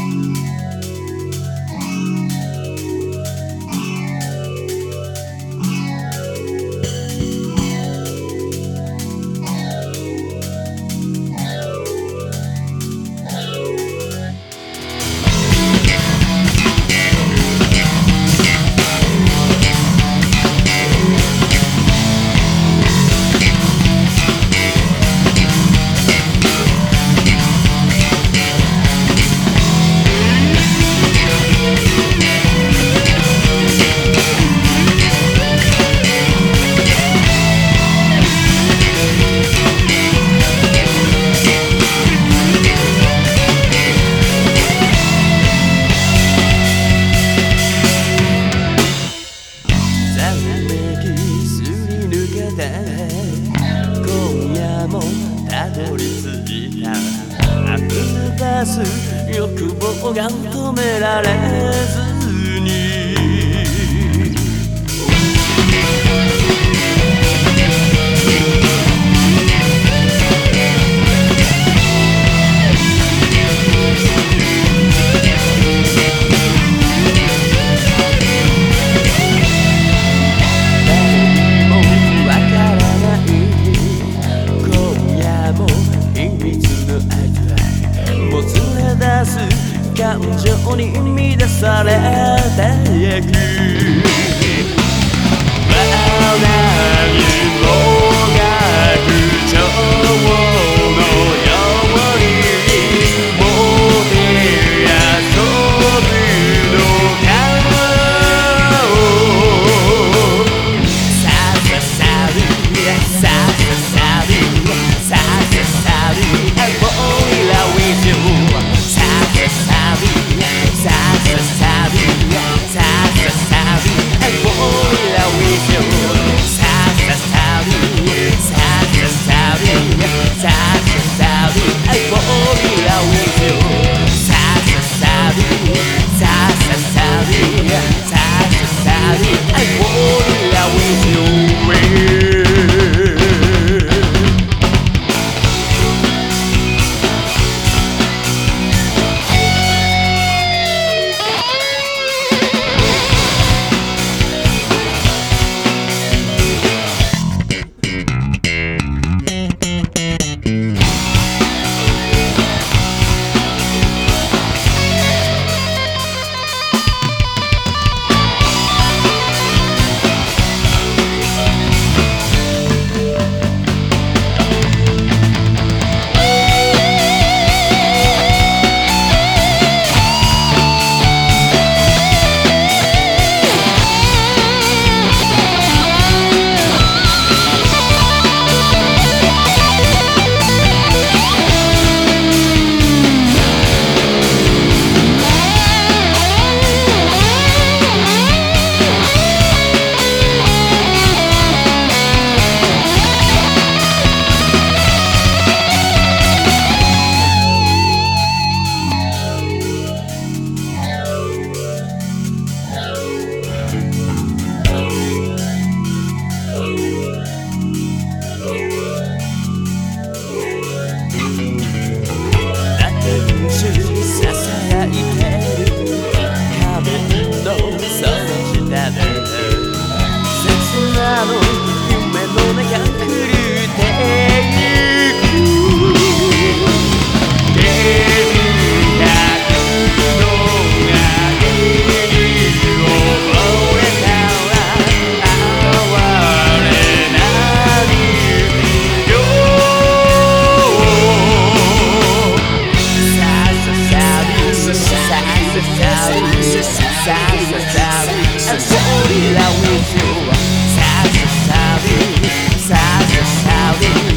Música 通り過ぎ。たあふれ出す欲望が止められずに。感情に乱されていく「まあ何もが不調」shouting out with you. Sad, shouting, sad, shouting.